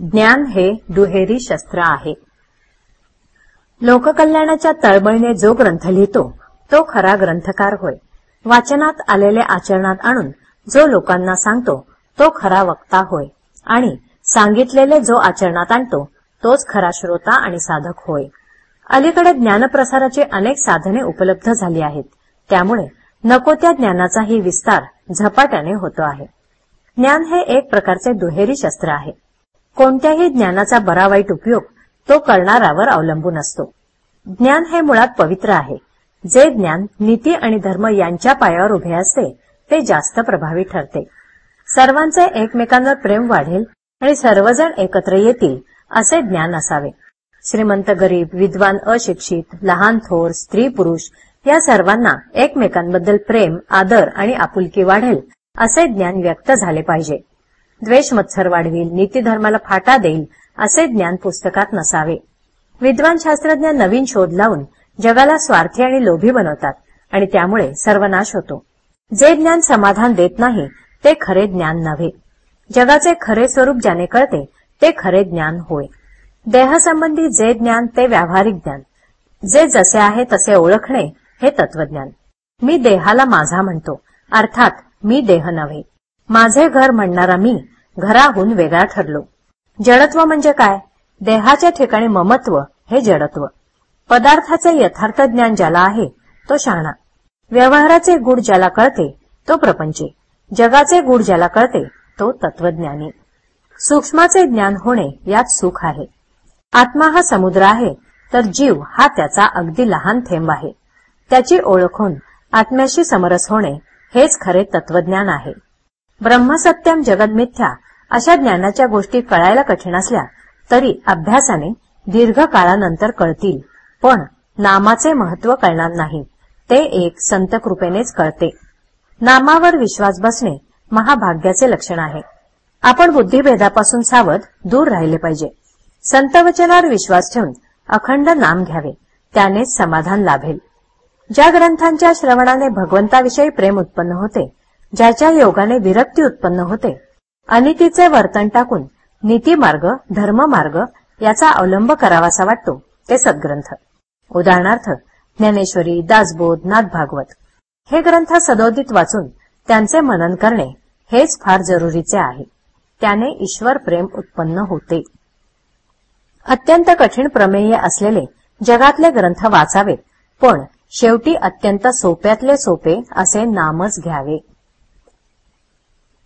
ज्ञान हे दुहेरी शस्त्र आहे. लोककल्याणाच्या तळमळीने जो ग्रंथ लिहितो तो खरा ग्रंथकार होय. वाचनात आलेले आचरणात आणून जो लोकांना सांगतो तो खरा वक्ता होय. आणि सांगितलेले जो आचरणात आणतो तोच खरा श्रोता आणि साधक होय. अलीकडे ज्ञानप्रसाराची अनेक साधने उपलब्ध झाली आहेत. त्यामुळे नको त्या ज्ञानाचाही विस्तार झपाट्याने होतो आहे. ज्ञान हे एक प्रकारचे दुहेरी शस्त्र आहे. कोणत्याही ज्ञानाचा बरा वाईट उपयोग तो करणारावर अवलंबून असतो. ज्ञान हे मुळात पवित्र आहे. जे ज्ञान नीती आणि धर्म यांच्या पायावर उभे असते ते जास्त प्रभावी ठरते. सर्वांचे एकमेकांवर प्रेम वाढेल आणि सर्वजण एकत्र येतील असे ज्ञान असावे. श्रीमंत गरीब विद्वान अशिक्षित लहान थोर स्त्री पुरुष या सर्वांना एकमेकांबद्दल प्रेम आदर आणि आपुलकी वाढेल असे ज्ञान व्यक्त झाले पाहिजे. द्वेष मत्सर वाढविल नीतीधर्माला फाटा देईल असे ज्ञान पुस्तकात नसावे. विद्वान शास्त्रज्ञ नवीन शोध लावून जगाला स्वार्थी आणि लोभी बनवतात आणि त्यामुळे सर्वनाश होतो. जे ज्ञान समाधान देत नाही ते खरे ज्ञान नव्हे. जगाचे खरे स्वरूप ज्याने कळते ते खरे ज्ञान होय. देहसंबंधी जे ज्ञान ते व्यावहारिक ज्ञान. जे जसे आहे तसे ओळखणे हे तत्वज्ञान. मी देहाला माझा म्हणतो अर्थात मी देह नव्हे. माझे घर म्हणणारा मी घराहून वेगळा ठरलो. जडत्व म्हणजे काय? देहाच्या ठिकाणी ममत्व हे जडत्व. पदार्थाचे यथार्थ ज्ञान ज्याला आहे तो शहाणा व्यवहाराचे गुढ ज्याला कळते तो प्रपंची. जगाचे गुढ ज्याला कळते तो तत्वज्ञानी. सूक्ष्माचे ज्ञान होणे यात सुख आहे. आत्मा हा समुद्र आहे तर जीव हा त्याचा अगदी लहान थेंब आहे. त्याची ओळख होऊन आत्म्याशी समरस होणे हेच खरे तत्वज्ञान आहे. ब्रह्मसत्यम जगदमिथ्या अशा ज्ञानाच्या गोष्टी कळायला कठीण असल्या तरी अभ्यासाने दीर्घ काळानंतर कळतील. पण नामाचे महत्त्व कळणार नाही. ते एक संत कृपेनेच कळते. नामावर विश्वास बसणे महाभाग्याचे लक्षण आहे. आपण बुद्धिभेदापासून सावध दूर राहिले पाहिजे. संत वचनावर विश्वास ठेवून अखंड नाम घ्यावे. त्यानेच समाधान लाभेल. ज्या ग्रंथांच्या श्रवणाने भगवंताविषयी प्रेम उत्पन्न होते ज्याच्या योगाने विरक्ती उत्पन्न होते. अनितीचे वर्तन टाकून नीतीमार्ग धर्ममार्ग याचा अवलंब करावासा वाटतो ते सद्ग्रंथ. उदाहरणार्थ ज्ञानेश्वरी दासबोध नाथ भागवत हे ग्रंथ सदोदित वाचून त्यांचे मनन करणे हेच फार जरुरीचे आहे. त्याने ईश्वर प्रेम उत्पन्न होते. अत्यंत कठीण प्रमेय असलेले जगातले ग्रंथ वाचावेत पण शेवटी अत्यंत सोप्यातले सोपे असे नामच घ्यावे.